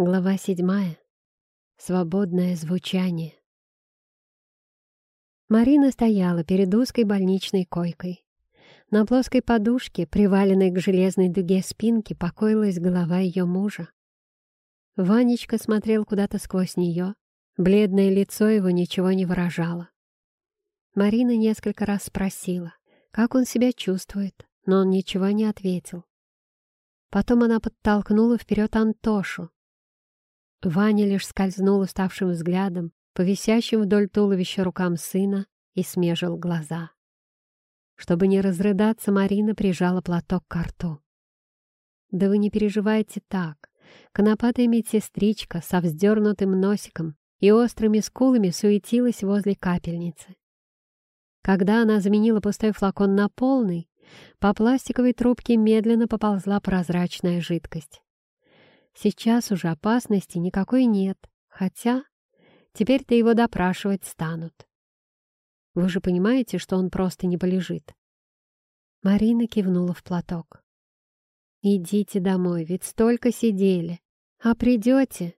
Глава седьмая. Свободное звучание. Марина стояла перед узкой больничной койкой. На плоской подушке, приваленной к железной дуге спинки, покоилась голова ее мужа. Ванечка смотрел куда-то сквозь нее. Бледное лицо его ничего не выражало. Марина несколько раз спросила, как он себя чувствует, но он ничего не ответил. Потом она подтолкнула вперед Антошу, Ваня лишь скользнул уставшим взглядом по висящим вдоль туловища рукам сына и смежил глаза. Чтобы не разрыдаться, Марина прижала платок к рту. «Да вы не переживайте так. Конопатая медсестричка со вздернутым носиком и острыми скулами суетилась возле капельницы. Когда она заменила пустой флакон на полный, по пластиковой трубке медленно поползла прозрачная жидкость. Сейчас уже опасности никакой нет, хотя теперь-то его допрашивать станут. Вы же понимаете, что он просто не полежит?» Марина кивнула в платок. «Идите домой, ведь столько сидели. А придете?»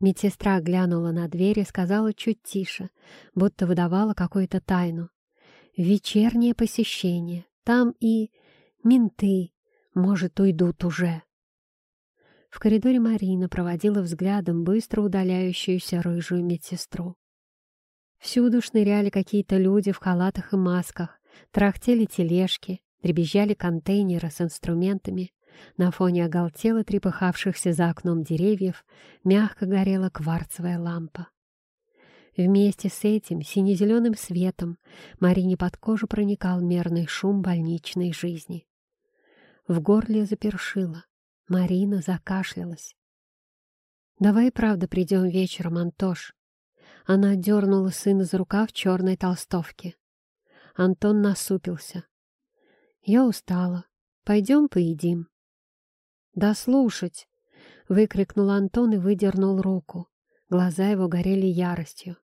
Медсестра глянула на дверь и сказала чуть тише, будто выдавала какую-то тайну. «Вечернее посещение. Там и менты, может, уйдут уже». В коридоре Марина проводила взглядом быстро удаляющуюся рыжую медсестру. Всюду шныряли какие-то люди в халатах и масках, трахтели тележки, дребезжали контейнеры с инструментами. На фоне оголтело трепыхавшихся за окном деревьев мягко горела кварцевая лампа. Вместе с этим сине-зеленым светом Марине под кожу проникал мерный шум больничной жизни. В горле запершило. Марина закашлялась. «Давай, правда, придем вечером, Антош». Она дернула сына за рукав черной толстовки. Антон насупился. «Я устала. Пойдем поедим». «Да слушать!» — выкрикнул Антон и выдернул руку. Глаза его горели яростью.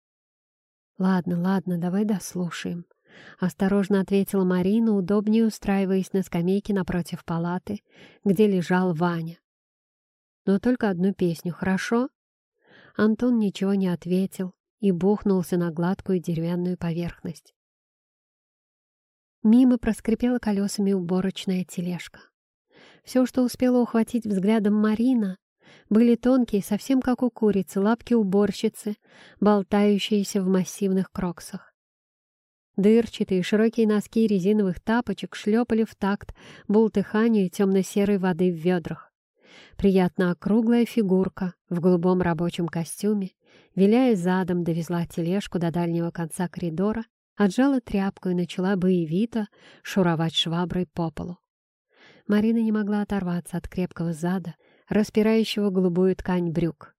«Ладно, ладно, давай дослушаем», — осторожно ответила Марина, удобнее устраиваясь на скамейке напротив палаты, где лежал Ваня. «Но только одну песню, хорошо?» Антон ничего не ответил и бухнулся на гладкую деревянную поверхность. Мимо проскрипела колесами уборочная тележка. Все, что успела ухватить взглядом Марина, были тонкие, совсем как у курицы, лапки уборщицы, болтающиеся в массивных кроксах. Дырчатые широкие носки резиновых тапочек шлепали в такт бултыханию темно-серой воды в ведрах. Приятно округлая фигурка в голубом рабочем костюме, виляя задом, довезла тележку до дальнего конца коридора, отжала тряпку и начала боевито шуровать шваброй по полу. Марина не могла оторваться от крепкого зада, распирающего голубую ткань брюк.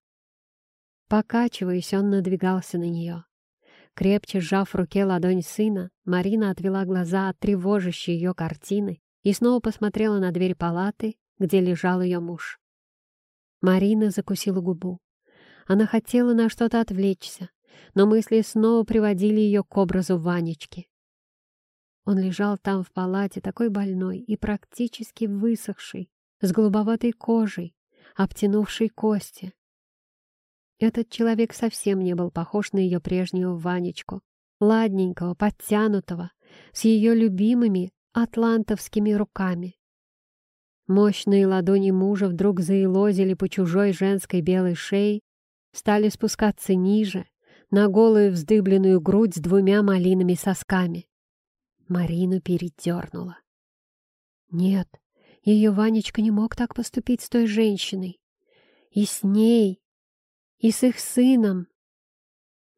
Покачиваясь, он надвигался на нее. Крепче сжав в руке ладонь сына, Марина отвела глаза от тревожащей ее картины и снова посмотрела на дверь палаты, где лежал ее муж. Марина закусила губу. Она хотела на что-то отвлечься, но мысли снова приводили ее к образу Ванечки. Он лежал там в палате, такой больной и практически высохший, с голубоватой кожей, обтянувшей кости, этот человек совсем не был похож на ее прежнюю Ванечку, ладненького, подтянутого, с ее любимыми атлантовскими руками. Мощные ладони мужа вдруг заилозили по чужой женской белой шее, стали спускаться ниже, на голую вздыбленную грудь с двумя малиными сосками. Марину передернула. Нет, ее Ванечка не мог так поступить с той женщиной. И с ней, и с их сыном.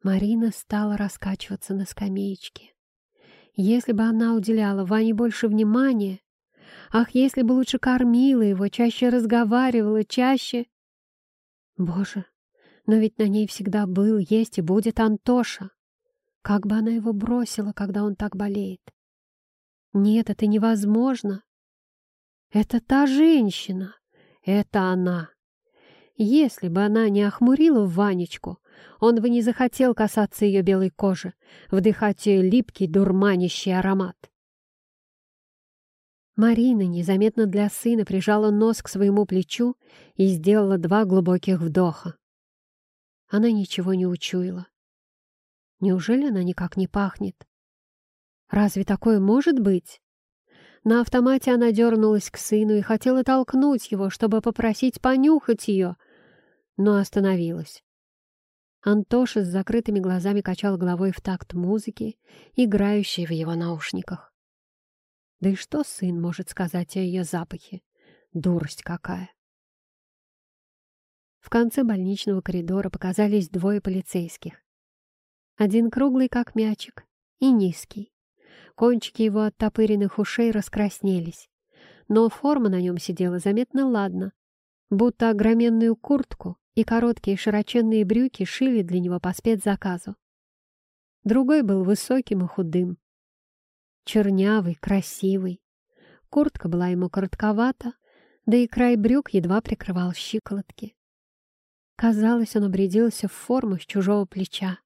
Марина стала раскачиваться на скамеечке. Если бы она уделяла Ване больше внимания, ах, если бы лучше кормила его, чаще разговаривала, чаще... Боже, но ведь на ней всегда был, есть и будет Антоша. Как бы она его бросила, когда он так болеет? Нет, это невозможно. Это та женщина. Это она. Если бы она не охмурила Ванечку, он бы не захотел касаться ее белой кожи, вдыхать ее липкий, дурманящий аромат. Марина незаметно для сына прижала нос к своему плечу и сделала два глубоких вдоха. Она ничего не учуяла. Неужели она никак не пахнет? Разве такое может быть? На автомате она дернулась к сыну и хотела толкнуть его, чтобы попросить понюхать ее, но остановилась. Антоша с закрытыми глазами качал головой в такт музыки, играющей в его наушниках. Да и что сын может сказать о ее запахе? Дурость какая! В конце больничного коридора показались двое полицейских. Один круглый, как мячик, и низкий. Кончики его оттопыренных ушей раскраснелись, но форма на нем сидела заметно ладно, будто огроменную куртку и короткие широченные брюки шили для него по спецзаказу. Другой был высоким и худым, чернявый, красивый. Куртка была ему коротковата, да и край брюк едва прикрывал щиколотки. Казалось, он обрядился в форму с чужого плеча.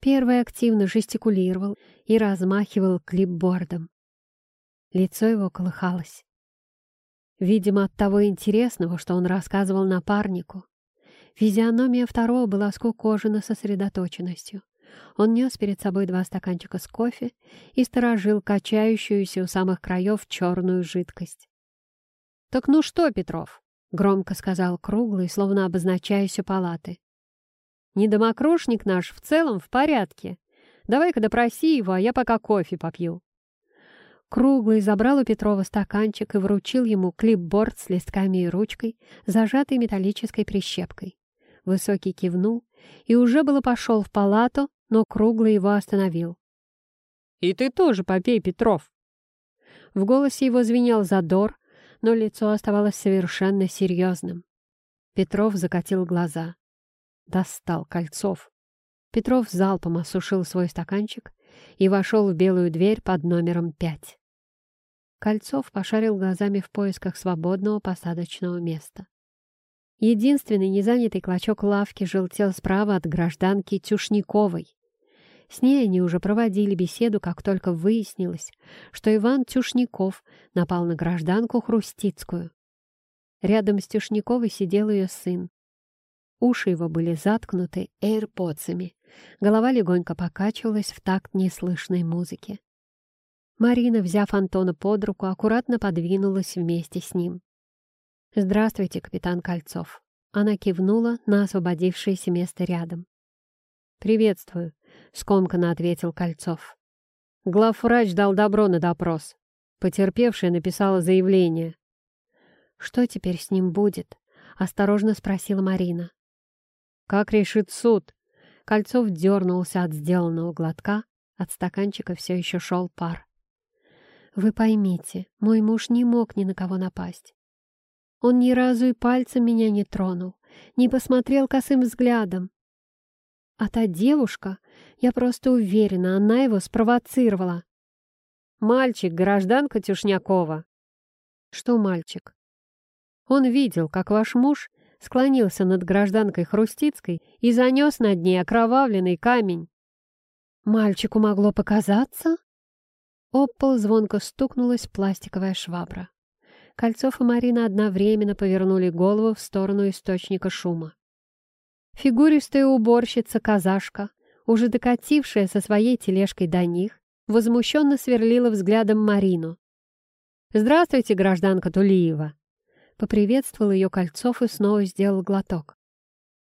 Первый активно жестикулировал и размахивал клипбордом. Лицо его колыхалось. Видимо, от того интересного, что он рассказывал напарнику. Физиономия второго была скукожена сосредоточенностью. Он нес перед собой два стаканчика с кофе и сторожил качающуюся у самых краев черную жидкость. «Так ну что, Петров?» — громко сказал круглый, словно обозначаясь у палаты. Недомокрушник наш в целом в порядке. Давай-ка допроси его, а я пока кофе попью». Круглый забрал у Петрова стаканчик и вручил ему клипборд с листками и ручкой, зажатой металлической прищепкой. Высокий кивнул и уже было пошел в палату, но Круглый его остановил. «И ты тоже попей, Петров!» В голосе его звенел задор, но лицо оставалось совершенно серьезным. Петров закатил глаза. Достал Кольцов. Петров залпом осушил свой стаканчик и вошел в белую дверь под номером пять. Кольцов пошарил глазами в поисках свободного посадочного места. Единственный незанятый клочок лавки желтел справа от гражданки Тюшниковой. С ней они уже проводили беседу, как только выяснилось, что Иван Тюшников напал на гражданку Хрустицкую. Рядом с Тюшниковой сидел ее сын, Уши его были заткнуты эйрподсами. Голова легонько покачивалась в такт неслышной музыки. Марина, взяв Антона под руку, аккуратно подвинулась вместе с ним. «Здравствуйте, капитан Кольцов». Она кивнула на освободившееся место рядом. «Приветствую», — скомканно ответил Кольцов. Главврач дал добро на допрос. Потерпевшая написала заявление. «Что теперь с ним будет?» — осторожно спросила Марина. Как решит суд? Кольцов дернулся от сделанного глотка, от стаканчика все еще шел пар. Вы поймите, мой муж не мог ни на кого напасть. Он ни разу и пальцем меня не тронул, не посмотрел косым взглядом. А та девушка, я просто уверена, она его спровоцировала. Мальчик, гражданка Тюшнякова. Что мальчик? Он видел, как ваш муж склонился над гражданкой Хрустицкой и занес над ней окровавленный камень. Мальчику могло показаться? Об звонко стукнулась пластиковая швабра. Кольцов и Марина одновременно повернули голову в сторону источника шума. Фигуристая уборщица-казашка, уже докатившая со своей тележкой до них, возмущенно сверлила взглядом Марину. «Здравствуйте, гражданка Тулиева!» Поприветствовал ее Кольцов и снова сделал глоток.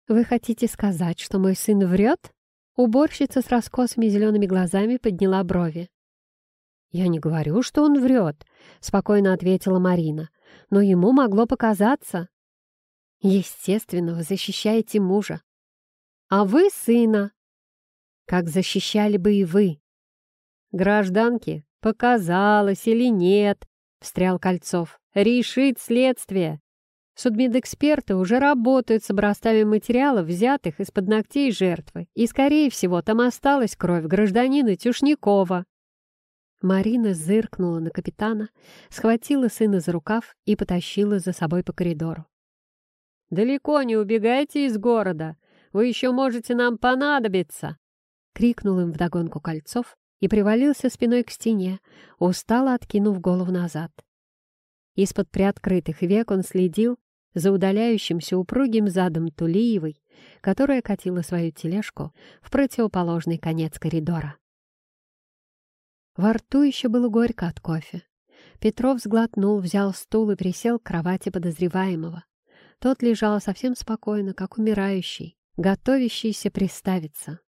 «Вы хотите сказать, что мой сын врет?» Уборщица с раскосыми зелеными глазами подняла брови. «Я не говорю, что он врет», — спокойно ответила Марина. «Но ему могло показаться». «Естественно, вы защищаете мужа. А вы сына. Как защищали бы и вы». «Гражданке, показалось или нет», — встрял Кольцов решит следствие. Судмедэксперты уже работают с образцами материалов, взятых из-под ногтей жертвы, и, скорее всего, там осталась кровь гражданина Тюшникова. Марина зыркнула на капитана, схватила сына за рукав и потащила за собой по коридору. «Далеко не убегайте из города! Вы еще можете нам понадобиться!» — крикнул им вдогонку Кольцов и привалился спиной к стене, устало откинув голову назад. Из-под приоткрытых век он следил за удаляющимся упругим задом Тулиевой, которая катила свою тележку в противоположный конец коридора. Во рту еще было горько от кофе. Петров сглотнул, взял стул и присел к кровати подозреваемого. Тот лежал совсем спокойно, как умирающий, готовящийся приставиться.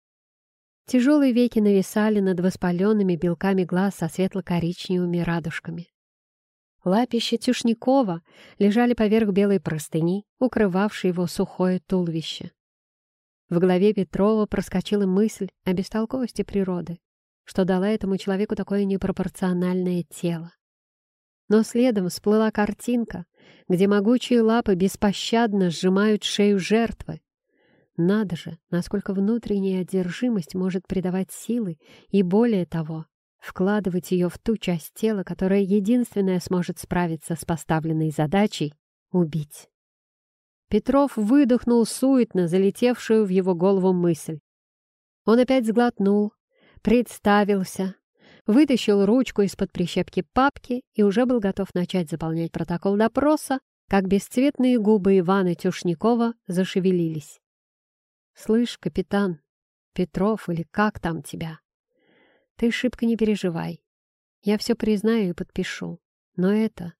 Тяжелые веки нависали над воспаленными белками глаз со светло-коричневыми радужками. Лапища Тюшникова лежали поверх белой простыни, укрывавшей его сухое туловище. В голове Петрова проскочила мысль о бестолковости природы, что дала этому человеку такое непропорциональное тело. Но следом всплыла картинка, где могучие лапы беспощадно сжимают шею жертвы. Надо же, насколько внутренняя одержимость может придавать силы и, более того, вкладывать ее в ту часть тела, которая единственная сможет справиться с поставленной задачей — убить. Петров выдохнул суетно залетевшую в его голову мысль. Он опять сглотнул, представился, вытащил ручку из-под прищепки папки и уже был готов начать заполнять протокол допроса, как бесцветные губы Ивана Тюшникова зашевелились. «Слышь, капитан, Петров или как там тебя? Ты шибко не переживай. Я все признаю и подпишу. Но это...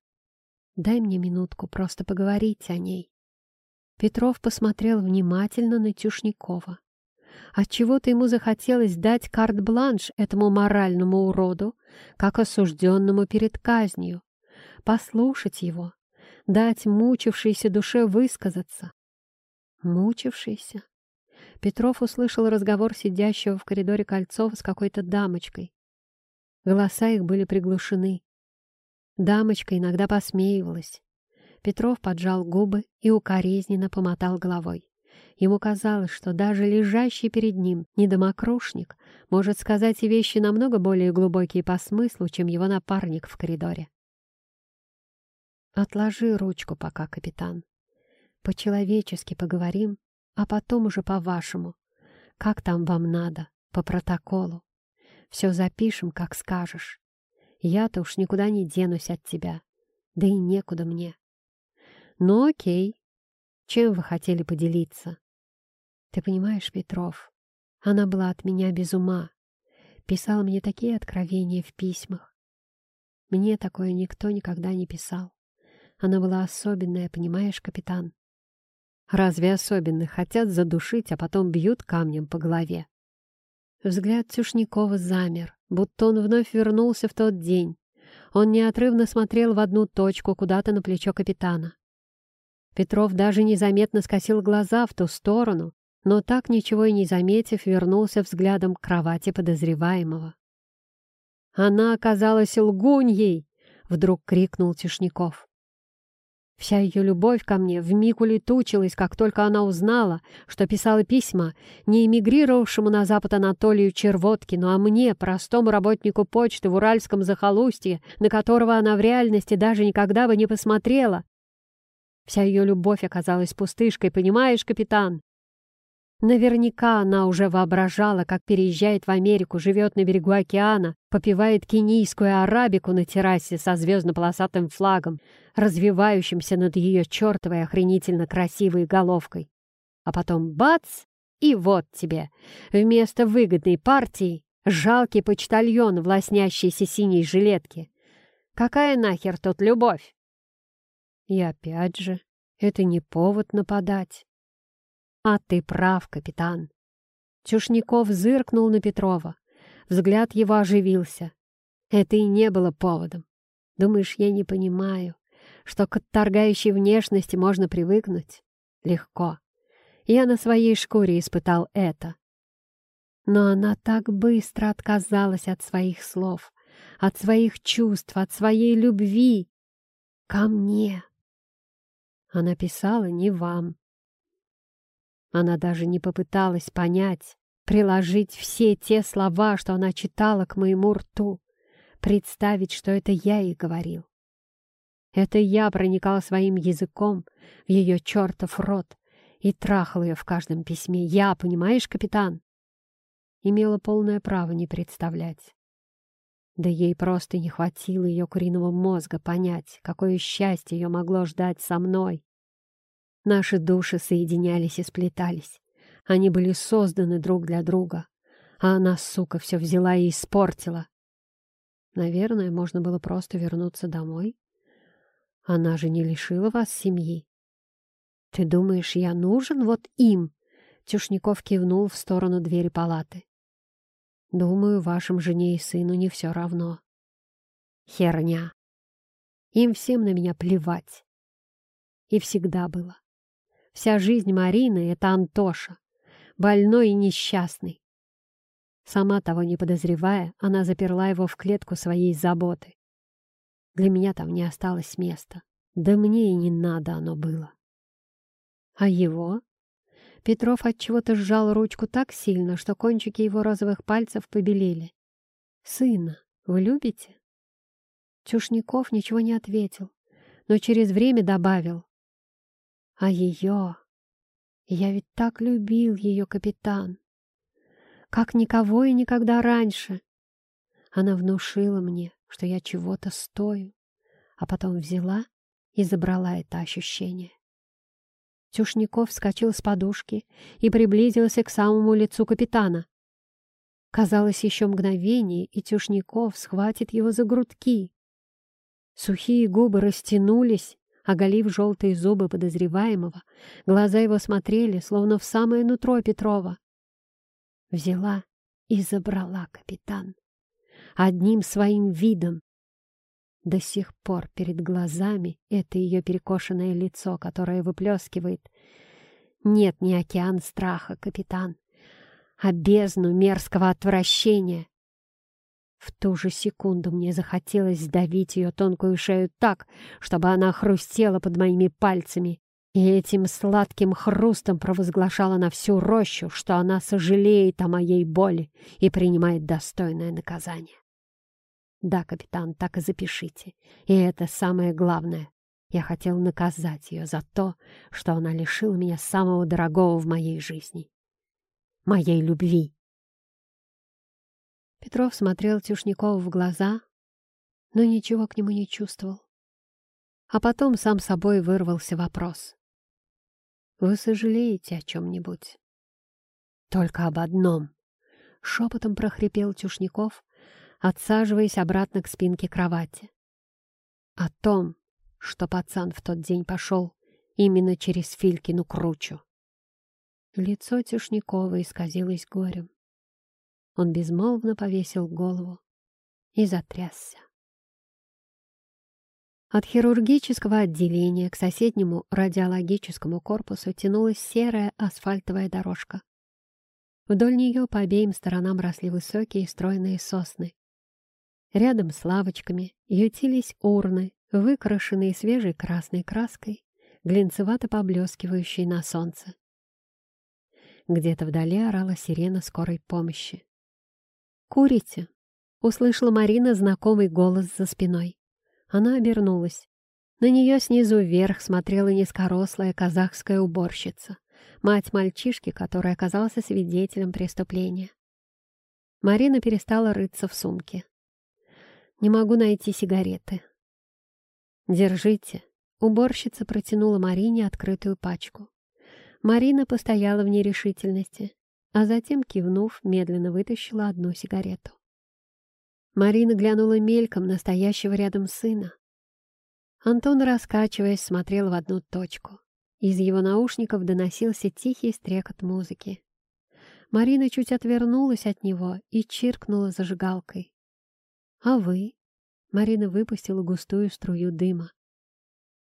Дай мне минутку просто поговорить о ней». Петров посмотрел внимательно на Тюшникова. Отчего-то ему захотелось дать карт-бланш этому моральному уроду, как осужденному перед казнью, послушать его, дать мучившейся душе высказаться. Мучившейся? Петров услышал разговор сидящего в коридоре Кольцова с какой-то дамочкой. Голоса их были приглушены. Дамочка иногда посмеивалась. Петров поджал губы и укоризненно помотал головой. Ему казалось, что даже лежащий перед ним недомокрушник может сказать вещи намного более глубокие по смыслу, чем его напарник в коридоре. «Отложи ручку пока, капитан. По-человечески поговорим, а потом уже по-вашему. Как там вам надо, по протоколу. Все запишем, как скажешь. Я-то уж никуда не денусь от тебя, да и некуда мне. Ну окей, чем вы хотели поделиться?» Ты понимаешь, Петров, она была от меня без ума. Писала мне такие откровения в письмах. Мне такое никто никогда не писал. Она была особенная, понимаешь, капитан? Разве особенных хотят задушить, а потом бьют камнем по голове? Взгляд Тюшникова замер, будто он вновь вернулся в тот день. Он неотрывно смотрел в одну точку, куда-то на плечо капитана. Петров даже незаметно скосил глаза в ту сторону, но так ничего и не заметив, вернулся взглядом к кровати подозреваемого. «Она оказалась лгуньей!» — вдруг крикнул Тишников. Вся ее любовь ко мне вмиг улетучилась, как только она узнала, что писала письма не эмигрировавшему на запад Анатолию Червоткину, а мне, простому работнику почты в Уральском захолустье, на которого она в реальности даже никогда бы не посмотрела. Вся ее любовь оказалась пустышкой, понимаешь, капитан? Наверняка она уже воображала, как переезжает в Америку, живет на берегу океана, попивает кенийскую арабику на террасе со звездно-полосатым флагом, развивающимся над ее чертовой охренительно красивой головкой. А потом бац, и вот тебе, вместо выгодной партии, жалкий почтальон в лоснящейся синей жилетке. Какая нахер тут любовь? И опять же, это не повод нападать. «А ты прав, капитан». Чушников зыркнул на Петрова. Взгляд его оживился. Это и не было поводом. Думаешь, я не понимаю, что к отторгающей внешности можно привыкнуть? Легко. Я на своей шкуре испытал это. Но она так быстро отказалась от своих слов, от своих чувств, от своей любви. Ко мне. Она писала не вам, она даже не попыталась понять, приложить все те слова, что она читала к моему рту, представить, что это я ей говорил. Это я проникал своим языком в ее чертов рот и трахал ее в каждом письме. Я, понимаешь, капитан? Имела полное право не представлять. Да ей просто не хватило ее куриного мозга понять, какое счастье ее могло ждать со мной. Наши души соединялись и сплетались. Они были созданы друг для друга. А она, сука, все взяла и испортила. Наверное, можно было просто вернуться домой. Она же не лишила вас семьи. Ты думаешь, я нужен вот им? Тюшников кивнул в сторону двери палаты. Думаю, вашим жене и сыну не все равно. Херня. Им всем на меня плевать. И всегда было. Вся жизнь Марины — это Антоша, больной и несчастный. Сама того не подозревая, она заперла его в клетку своей заботы. Для меня там не осталось места. Да мне и не надо оно было. А его? Петров от чего-то сжал ручку так сильно, что кончики его розовых пальцев побелели. «Сына, вы любите?» Чушников ничего не ответил, но через время добавил. «А ее? Я ведь так любил ее, капитан! Как никого и никогда раньше!» Она внушила мне, что я чего-то стою, а потом взяла и забрала это ощущение. Тюшников вскочил с подушки и приблизился к самому лицу капитана. Казалось, еще мгновение, и Тюшников схватит его за грудки. Сухие губы растянулись, оголив желтые зубы подозреваемого. Глаза его смотрели, словно в самое нутро Петрова. Взяла и забрала капитан. Одним своим видом, до сих пор перед глазами это ее перекошенное лицо, которое выплескивает. Нет, не океан страха, капитан, а бездну мерзкого отвращения. В ту же секунду мне захотелось сдавить ее тонкую шею так, чтобы она хрустела под моими пальцами, и этим сладким хрустом провозглашала на всю рощу, что она сожалеет о моей боли и принимает достойное наказание. Да, капитан, так и запишите. И это самое главное. Я хотел наказать ее за то, что она лишила меня самого дорогого в моей жизни. Моей любви. Петров смотрел Тюшникову в глаза, но ничего к нему не чувствовал. А потом сам собой вырвался вопрос. «Вы сожалеете о чем-нибудь?» «Только об одном», — шепотом прохрипел Тюшников, отсаживаясь обратно к спинке кровати. О том, что пацан в тот день пошел именно через Филькину кручу. Лицо Тюшникова исказилось горем. Он безмолвно повесил голову и затрясся. От хирургического отделения к соседнему радиологическому корпусу тянулась серая асфальтовая дорожка. Вдоль нее по обеим сторонам росли высокие стройные сосны. Рядом с лавочками ютились урны, выкрашенные свежей красной краской, глинцевато поблескивающей на солнце. Где-то вдали орала сирена скорой помощи. «Курите!» — услышала Марина знакомый голос за спиной. Она обернулась. На нее снизу вверх смотрела низкорослая казахская уборщица, мать мальчишки, который оказался свидетелем преступления. Марина перестала рыться в сумке. Не могу найти сигареты. Держите. Уборщица протянула Марине открытую пачку. Марина постояла в нерешительности, а затем, кивнув, медленно вытащила одну сигарету. Марина глянула мельком настоящего рядом сына. Антон, раскачиваясь, смотрел в одну точку. Из его наушников доносился тихий стрекот музыки. Марина чуть отвернулась от него и чиркнула зажигалкой. «А вы?» Марина выпустила густую струю дыма.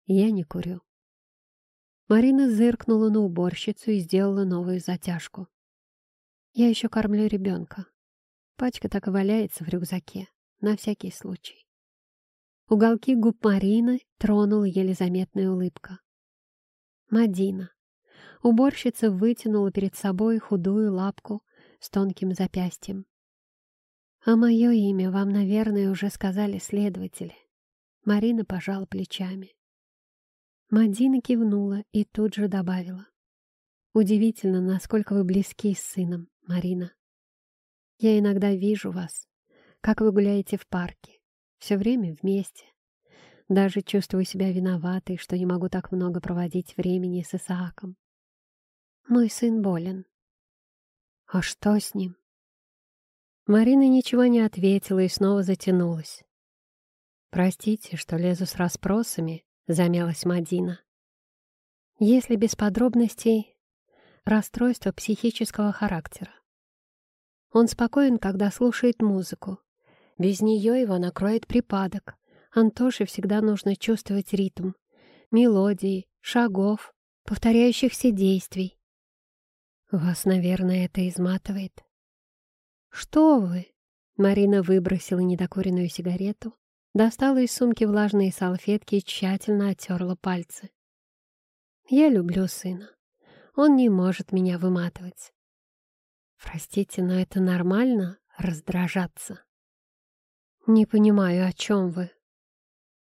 «Я не курю». Марина зыркнула на уборщицу и сделала новую затяжку. «Я еще кормлю ребенка. Пачка так и валяется в рюкзаке, на всякий случай». Уголки губ Марины тронула еле заметная улыбка. «Мадина». Уборщица вытянула перед собой худую лапку с тонким запястьем. «А мое имя вам, наверное, уже сказали следователи». Марина пожала плечами. Мадина кивнула и тут же добавила. «Удивительно, насколько вы близки с сыном, Марина. Я иногда вижу вас, как вы гуляете в парке. Все время вместе. Даже чувствую себя виноватой, что не могу так много проводить времени с Исааком. Мой сын болен. А что с ним? Марина ничего не ответила и снова затянулась. «Простите, что лезу с расспросами», — замялась Мадина. «Если без подробностей, расстройство психического характера. Он спокоен, когда слушает музыку. Без нее его накроет припадок. Антоше всегда нужно чувствовать ритм, мелодии, шагов, повторяющихся действий. Вас, наверное, это изматывает. Что вы? Марина выбросила недокуренную сигарету, достала из сумки влажные салфетки и тщательно оттерла пальцы. Я люблю сына. Он не может меня выматывать. Простите, но это нормально — раздражаться. Не понимаю, о чем вы.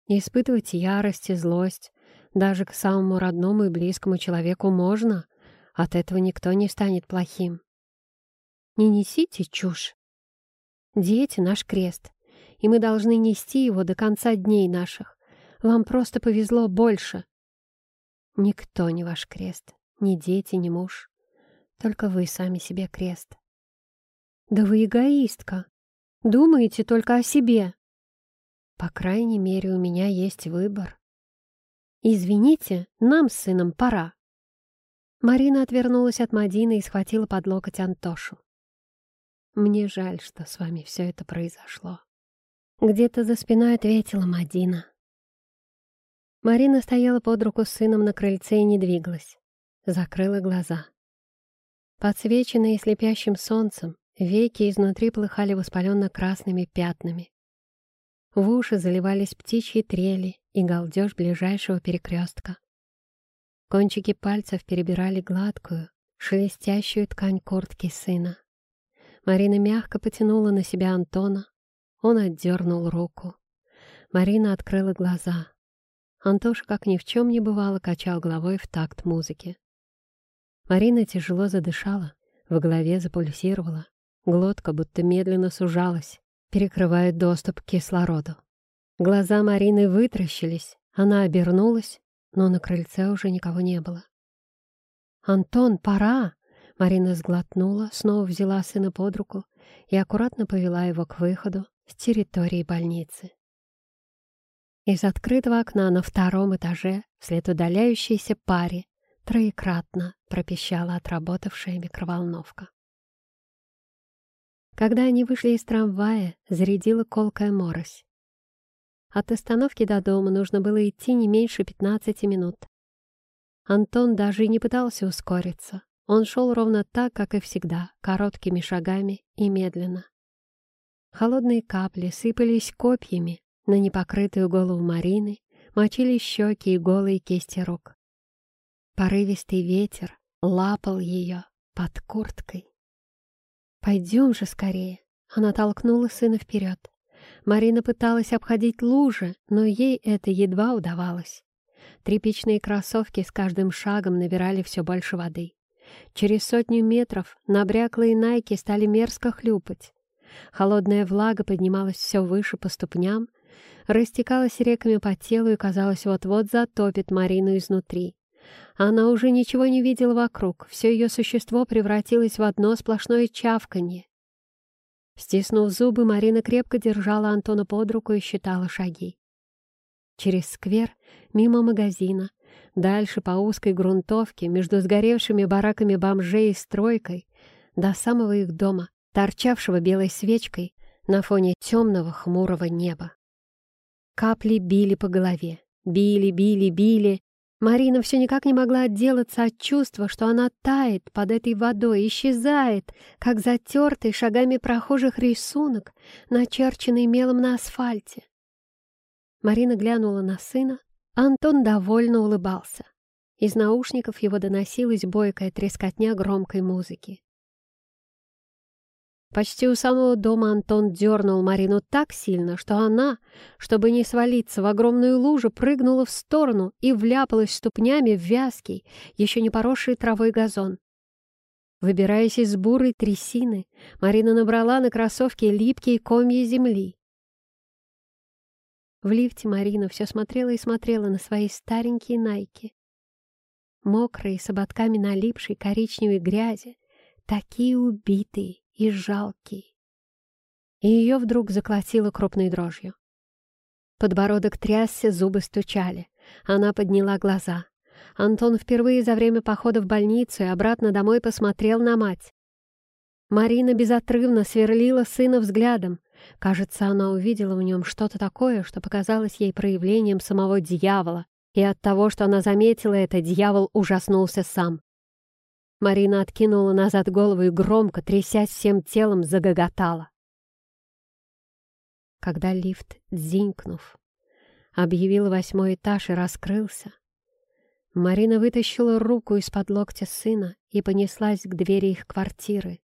Испытывать ярость и злость даже к самому родному и близкому человеку можно, от этого никто не станет плохим. Не несите чушь. Дети — наш крест, и мы должны нести его до конца дней наших. Вам просто повезло больше. Никто не ваш крест, ни дети, ни муж. Только вы сами себе крест. Да вы эгоистка. Думаете только о себе. По крайней мере, у меня есть выбор. Извините, нам с сыном пора. Марина отвернулась от Мадины и схватила под локоть Антошу. Мне жаль, что с вами все это произошло. Где-то за спиной ответила Мадина. Марина стояла под руку с сыном на крыльце и не двигалась. Закрыла глаза. Подсвеченные слепящим солнцем, веки изнутри плыхали воспаленно-красными пятнами. В уши заливались птичьи трели и галдеж ближайшего перекрестка. Кончики пальцев перебирали гладкую, шелестящую ткань куртки сына. Марина мягко потянула на себя Антона. Он отдернул руку. Марина открыла глаза. Антоша, как ни в чем не бывало, качал головой в такт музыки. Марина тяжело задышала, в голове запульсировала, глотка будто медленно сужалась перекрывает доступ к кислороду. Глаза Марины вытращились, она обернулась, но на крыльце уже никого не было. «Антон, пора!» Марина сглотнула, снова взяла сына под руку и аккуратно повела его к выходу с территории больницы. Из открытого окна на втором этаже вслед удаляющейся паре троекратно пропищала отработавшая микроволновка. Когда они вышли из трамвая, зарядила колкая морось. От остановки до дома нужно было идти не меньше 15 минут. Антон даже и не пытался ускориться. Он шел ровно так, как и всегда, короткими шагами и медленно. Холодные капли сыпались копьями на непокрытую голову Марины, мочили щеки и голые кисти рук. Порывистый ветер лапал ее под курткой. «Пойдем же скорее!» Она толкнула сына вперед. Марина пыталась обходить лужи, но ей это едва удавалось. Тряпичные кроссовки с каждым шагом набирали все больше воды. Через сотню метров набряклые найки стали мерзко хлюпать. Холодная влага поднималась все выше по ступням, растекалась реками по телу и, казалось, вот-вот затопит Марину изнутри. Она уже ничего не видела вокруг, все ее существо превратилось в одно сплошное чавканье. Стиснув зубы, Марина крепко держала Антона под руку и считала шаги. Через сквер, мимо магазина, дальше по узкой грунтовке, между сгоревшими бараками бомжей и стройкой, до самого их дома, торчавшего белой свечкой на фоне темного хмурого неба. Капли били по голове, били, били, били, Марина все никак не могла отделаться от чувства, что она тает под этой водой, исчезает, как затертый шагами прохожих рисунок, начерченный мелом на асфальте. Марина глянула на сына, Антон довольно улыбался. Из наушников его доносилась бойкая трескотня громкой музыки. Почти у самого дома Антон дернул Марину так сильно, что она, чтобы не свалиться в огромную лужу, прыгнула в сторону и вляпалась ступнями в вязкий, еще не поросший травой газон. Выбираясь из бурой трясины, Марина набрала на кроссовки липкие комья земли. В лифте Марина все смотрела и смотрела на свои старенькие найки. Мокрые, с ободками налипшей коричневой грязи, такие убитые и жалкие. И ее вдруг заколотило крупной дрожью. Подбородок трясся, зубы стучали. Она подняла глаза. Антон впервые за время похода в больницу и обратно домой посмотрел на мать. Марина безотрывно сверлила сына взглядом. Кажется, она увидела в нем что-то такое, что показалось ей проявлением самого дьявола, и от того, что она заметила это, дьявол ужаснулся сам. Марина откинула назад голову и громко, трясясь всем телом, загоготала. Когда лифт, дзинькнув, объявил восьмой этаж и раскрылся, Марина вытащила руку из-под локтя сына и понеслась к двери их квартиры.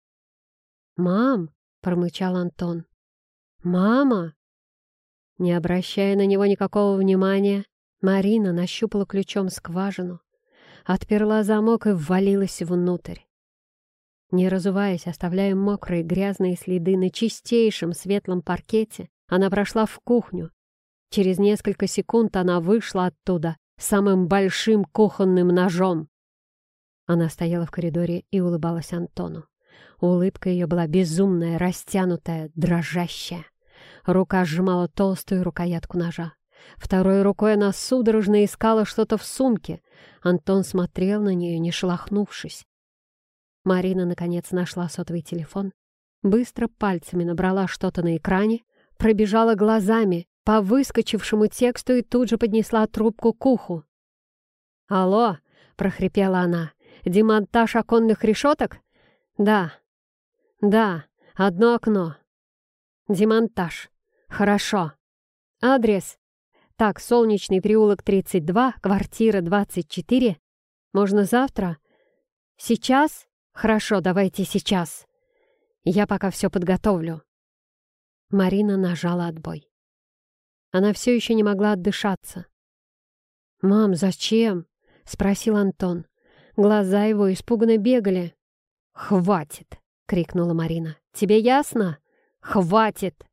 «Мам!» — промычал Антон. «Мама!» Не обращая на него никакого внимания, Марина нащупала ключом скважину, отперла замок и ввалилась внутрь. Не разуваясь, оставляя мокрые грязные следы на чистейшем светлом паркете, она прошла в кухню. Через несколько секунд она вышла оттуда самым большим кухонным ножом. Она стояла в коридоре и улыбалась Антону. Улыбка ее была безумная, растянутая, дрожащая. Рука сжимала толстую рукоятку ножа. Второй рукой она судорожно искала что-то в сумке. Антон смотрел на нее, не шелохнувшись. Марина, наконец, нашла сотовый телефон, быстро пальцами набрала что-то на экране, пробежала глазами по выскочившему тексту и тут же поднесла трубку к уху. «Алло!» — прохрипела она. «Демонтаж оконных решеток?» «Да. Да, одно окно. Демонтаж. Хорошо. Адрес. Так, Солнечный переулок 32, квартира 24. Можно завтра? Сейчас? Хорошо, давайте сейчас. Я пока все подготовлю». Марина нажала отбой. Она все еще не могла отдышаться. «Мам, зачем?» — спросил Антон. Глаза его испуганно бегали. «Хватит!» — крикнула Марина. «Тебе ясно? Хватит!»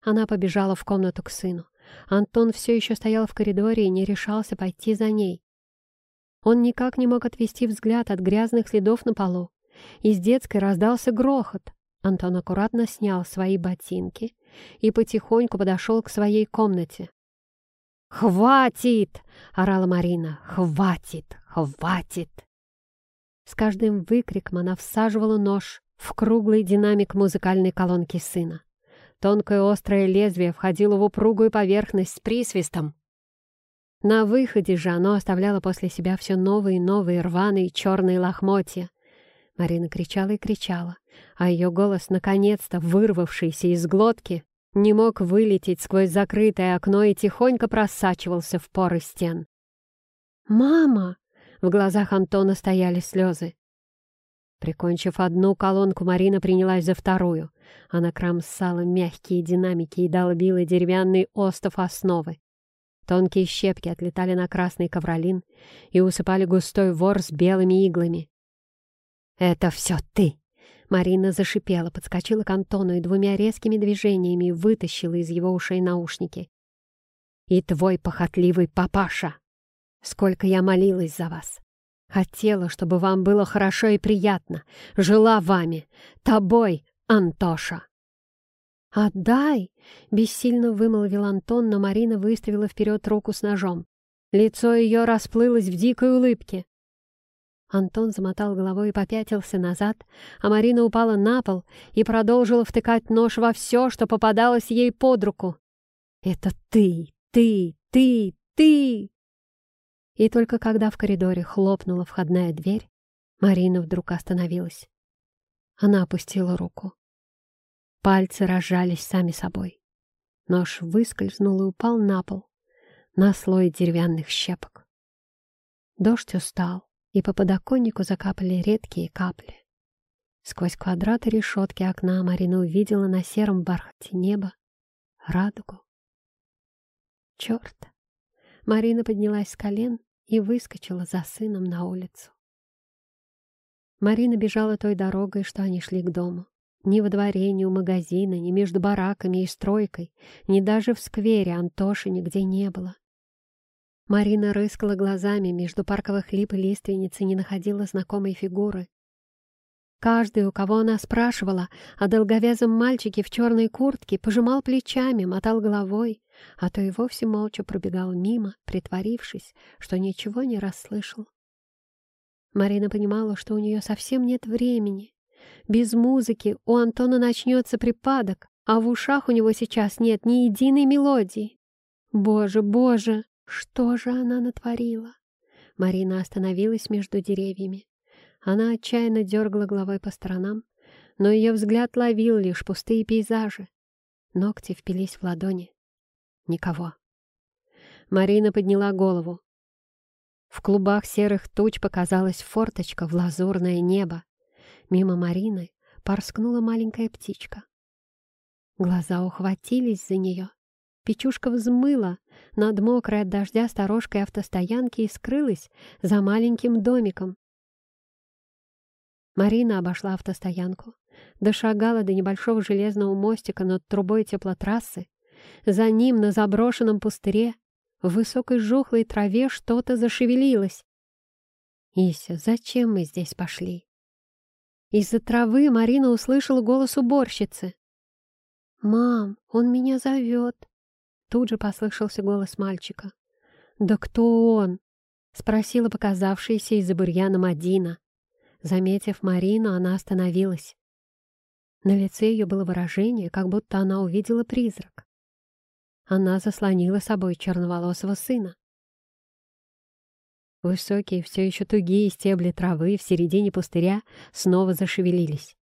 Она побежала в комнату к сыну. Антон все еще стоял в коридоре и не решался пойти за ней. Он никак не мог отвести взгляд от грязных следов на полу. Из детской раздался грохот. Антон аккуратно снял свои ботинки и потихоньку подошел к своей комнате. «Хватит!» — орала Марина. «Хватит! Хватит!» С каждым выкриком она всаживала нож в круглый динамик музыкальной колонки сына. Тонкое острое лезвие входило в упругую поверхность с присвистом. На выходе же оно оставляло после себя все новые и новые рваные черные лохмотья. Марина кричала и кричала а ее голос, наконец-то вырвавшийся из глотки, не мог вылететь сквозь закрытое окно и тихонько просачивался в поры стен. «Мама!» — в глазах Антона стояли слезы. Прикончив одну колонку, Марина принялась за вторую. Она кромсала мягкие динамики и долбила деревянный остов основы. Тонкие щепки отлетали на красный ковролин и усыпали густой вор с белыми иглами. «Это все ты!» Марина зашипела, подскочила к Антону и двумя резкими движениями вытащила из его ушей наушники. «И твой похотливый папаша! Сколько я молилась за вас! Хотела, чтобы вам было хорошо и приятно, жила вами, тобой, Антоша!» «Отдай!» — бессильно вымолвил Антон, но Марина выставила вперед руку с ножом. Лицо ее расплылось в дикой улыбке. Антон замотал головой и попятился назад, а Марина упала на пол и продолжила втыкать нож во все, что попадалось ей под руку. «Это ты, ты, ты, ты!» И только когда в коридоре хлопнула входная дверь, Марина вдруг остановилась. Она опустила руку. Пальцы разжались сами собой. Нож выскользнул и упал на пол, на слой деревянных щепок. Дождь устал и по подоконнику закапали редкие капли. Сквозь квадраты решетки окна Марина увидела на сером бархате неба радугу. Черт! Марина поднялась с колен и выскочила за сыном на улицу. Марина бежала той дорогой, что они шли к дому. Ни во дворе, ни у магазина, ни между бараками и стройкой, ни даже в сквере Антоши нигде не было. Марина рыскала глазами между парковых лип и лиственниц и не находила знакомой фигуры. Каждый, у кого она спрашивала о долговязом мальчике в черной куртке, пожимал плечами, мотал головой, а то и вовсе молча пробегал мимо, притворившись, что ничего не расслышал. Марина понимала, что у нее совсем нет времени. Без музыки у Антона начнется припадок, а в ушах у него сейчас нет ни единой мелодии. Боже, боже, что же она натворила? Марина остановилась между деревьями. Она отчаянно дергала головой по сторонам, но ее взгляд ловил лишь пустые пейзажи. Ногти впились в ладони. Никого. Марина подняла голову. В клубах серых туч показалась форточка в лазурное небо. Мимо Марины порскнула маленькая птичка. Глаза ухватились за нее. Печушка взмыла над мокрой от дождя сторожкой автостоянки и скрылась за маленьким домиком. Марина обошла автостоянку, дошагала до небольшого железного мостика над трубой теплотрассы. За ним на заброшенном пустыре в высокой жухлой траве что-то зашевелилось. «Ися, зачем мы здесь пошли?» Из-за травы Марина услышала голос уборщицы. «Мам, он меня зовет!» Тут же послышался голос мальчика. «Да кто он?» — спросила показавшаяся из-за бурьяна Мадина. Заметив Марину, она остановилась. На лице ее было выражение, как будто она увидела призрак. Она заслонила собой черноволосого сына. Высокие, все еще тугие стебли травы в середине пустыря снова зашевелились.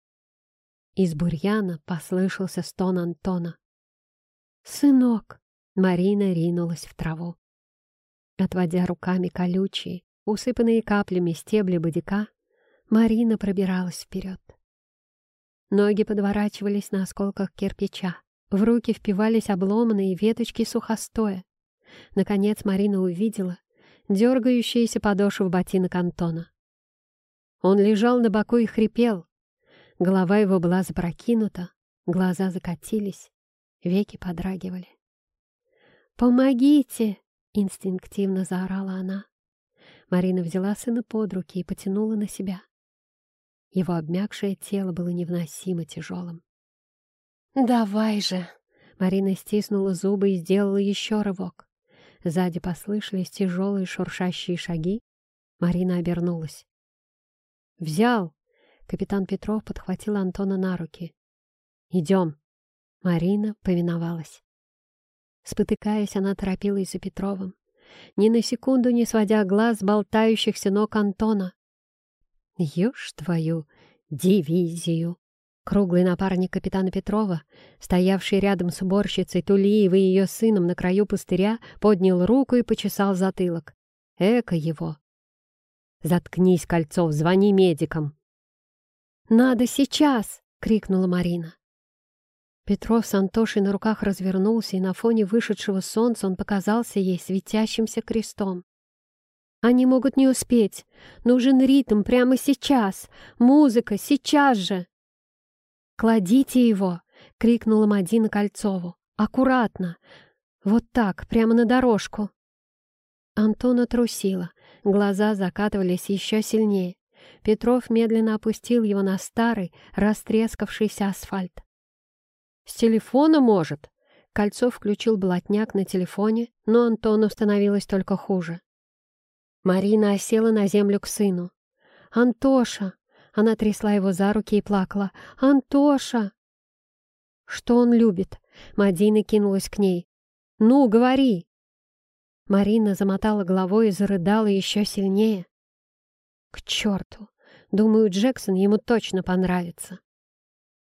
Из бурьяна послышался стон Антона. «Сынок!» — Марина ринулась в траву. Отводя руками колючие, усыпанные каплями стебли бодика, Марина пробиралась вперед. Ноги подворачивались на осколках кирпича. В руки впивались обломанные веточки сухостоя. Наконец Марина увидела дергающиеся подошвы ботинок Антона. Он лежал на боку и хрипел. Голова его была запрокинута, глаза закатились, веки подрагивали. «Помогите!» — инстинктивно заорала она. Марина взяла сына под руки и потянула на себя. Его обмякшее тело было невыносимо тяжелым. «Давай же!» Марина стиснула зубы и сделала еще рывок. Сзади послышались тяжелые шуршащие шаги. Марина обернулась. «Взял!» Капитан Петров подхватил Антона на руки. «Идем!» Марина повиновалась. Спотыкаясь, она торопилась за Петровым, ни на секунду не сводя глаз болтающихся ног Антона. Ешь твою дивизию!» Круглый напарник капитана Петрова, стоявший рядом с уборщицей Тулиевой и ее сыном на краю пустыря, поднял руку и почесал затылок. Эко его! «Заткнись, Кольцов, звони медикам!» «Надо сейчас!» — крикнула Марина. Петров с Антошей на руках развернулся, и на фоне вышедшего солнца он показался ей светящимся крестом. Они могут не успеть. Нужен ритм прямо сейчас. Музыка сейчас же. «Кладите его!» — крикнула Мадина Кольцову. «Аккуратно! Вот так, прямо на дорожку!» Антона трусила, глаза закатывались еще сильнее. Петров медленно опустил его на старый, растрескавшийся асфальт. «С телефона, может?» Кольцов включил блатняк на телефоне, но Антону становилось только хуже. Марина осела на землю к сыну. «Антоша!» Она трясла его за руки и плакала. «Антоша!» «Что он любит?» Мадина кинулась к ней. «Ну, говори!» Марина замотала головой и зарыдала еще сильнее. «К черту! Думаю, Джексон ему точно понравится!»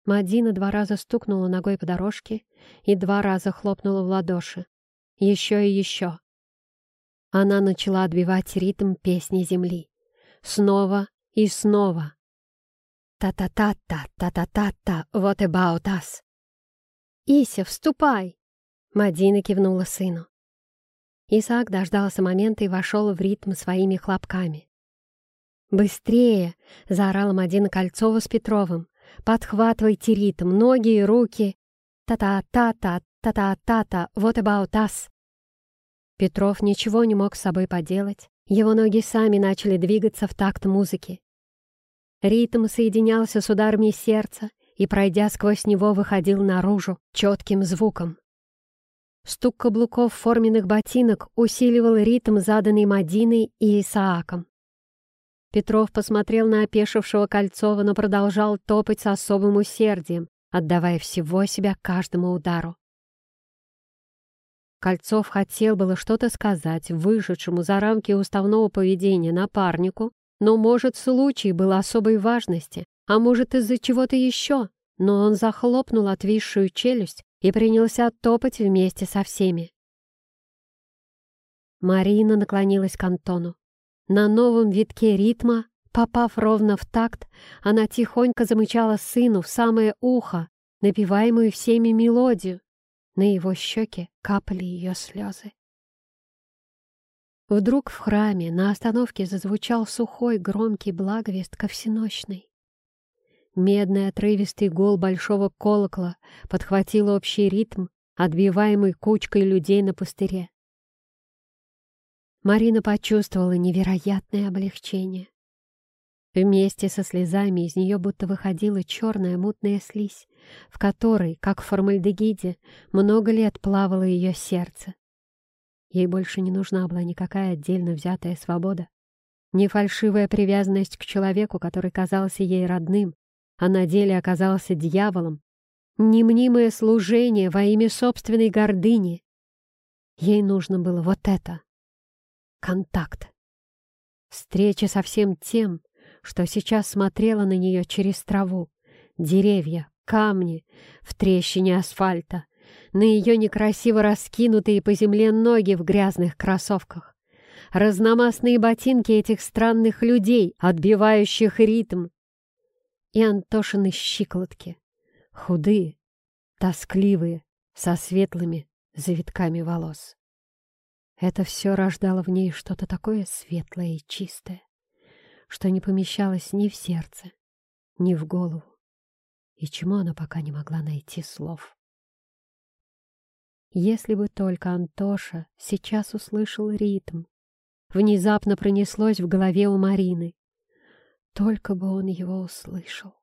Мадина два раза стукнула ногой по дорожке и два раза хлопнула в ладоши. Еще и еще. Она начала отбивать ритм песни земли. Снова и снова. Та-та-та-та, та-та-та-та, what about us? «Ися, вступай!» Мадина кивнула сыну. Исаак дождался момента и вошел в ритм своими хлопками. «Быстрее!» — заорала Мадина Кольцова с Петровым. «Подхватывайте ритм, ноги и руки! Та-та-та-та, та-та-та-та, what about us?» Петров ничего не мог с собой поделать. Его ноги сами начали двигаться в такт музыки. Ритм соединялся с ударами сердца и, пройдя сквозь него, выходил наружу четким звуком. Стук каблуков форменных ботинок усиливал ритм, заданный Мадиной и Исааком. Петров посмотрел на опешившего Кольцова, но продолжал топать с особым усердием, отдавая всего себя каждому удару. Кольцов хотел было что-то сказать вышедшему за рамки уставного поведения напарнику, но, может, случай был особой важности, а может, из-за чего-то еще, но он захлопнул отвисшую челюсть и принялся топать вместе со всеми. Марина наклонилась к Антону. На новом витке ритма, попав ровно в такт, она тихонько замычала сыну в самое ухо, напеваемую всеми мелодию. На его щеке капали ее слезы. Вдруг в храме на остановке зазвучал сухой громкий благовест ко всеночной. Медный отрывистый гол большого колокола подхватил общий ритм, отбиваемый кучкой людей на пустыре. Марина почувствовала невероятное облегчение. Вместе со слезами из нее будто выходила черная мутная слизь, в которой, как в формальдегиде, много лет плавало ее сердце. Ей больше не нужна была никакая отдельно взятая свобода, не фальшивая привязанность к человеку, который казался ей родным, а на деле оказался дьяволом, не мнимое служение во имя собственной гордыни. Ей нужно было вот это — контакт. Встреча со всем тем, что сейчас смотрела на нее через траву, деревья, камни в трещине асфальта, на ее некрасиво раскинутые по земле ноги в грязных кроссовках, разномастные ботинки этих странных людей, отбивающих ритм, и Антошины щиколотки, худые, тоскливые, со светлыми завитками волос. Это все рождало в ней что-то такое светлое и чистое, что не помещалось ни в сердце, ни в голову, и чему она пока не могла найти слов. Если бы только Антоша сейчас услышал ритм, внезапно пронеслось в голове у Марины. Только бы он его услышал.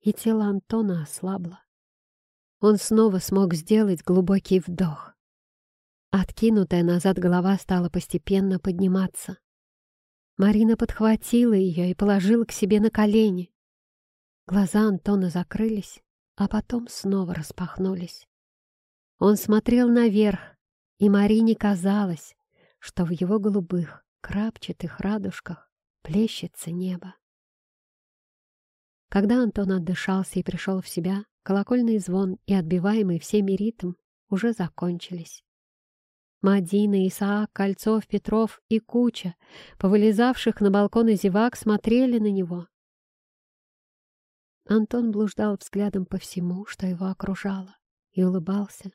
И тело Антона ослабло. Он снова смог сделать глубокий вдох. Откинутая назад голова стала постепенно подниматься. Марина подхватила ее и положила к себе на колени. Глаза Антона закрылись, а потом снова распахнулись. Он смотрел наверх, и Марине казалось, что в его голубых, крапчатых радужках плещется небо. Когда Антон отдышался и пришел в себя, колокольный звон и отбиваемый всеми ритм уже закончились. Мадина, Исаак, Кольцов, Петров и куча, повылезавших на балконы зевак, смотрели на него. Антон блуждал взглядом по всему, что его окружало, и улыбался,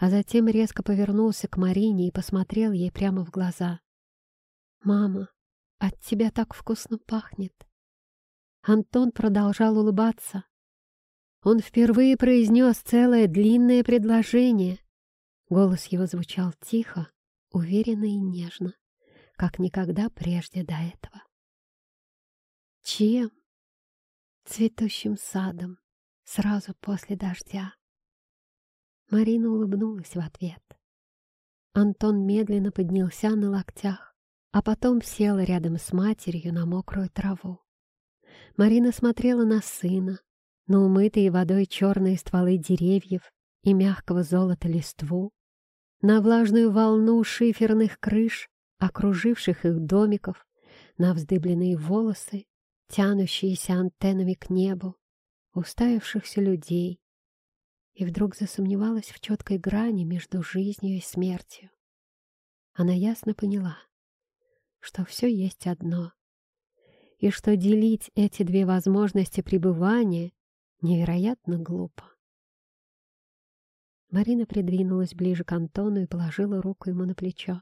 а затем резко повернулся к Марине и посмотрел ей прямо в глаза. «Мама, от тебя так вкусно пахнет!» Антон продолжал улыбаться. Он впервые произнес целое длинное предложение. Голос его звучал тихо, уверенно и нежно, как никогда прежде до этого. Чем? Цветущим садом, сразу после дождя. Марина улыбнулась в ответ. Антон медленно поднялся на локтях, а потом сел рядом с матерью на мокрую траву. Марина смотрела на сына, на умытые водой черные стволы деревьев и мягкого золота листву, на влажную волну шиферных крыш, окруживших их домиков, на вздыбленные волосы, тянущиеся антеннами к небу, уставившихся людей, и вдруг засомневалась в четкой грани между жизнью и смертью. Она ясно поняла, что все есть одно, и что делить эти две возможности пребывания невероятно глупо. Марина придвинулась ближе к Антону и положила руку ему на плечо.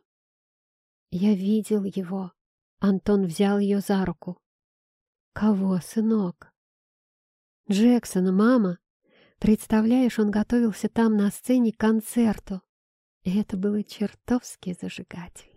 «Я видел его», Антон взял ее за руку. «Кого, сынок?» «Джексона, мама. Представляешь, он готовился там на сцене к концерту. И это было чертовски зажигательно.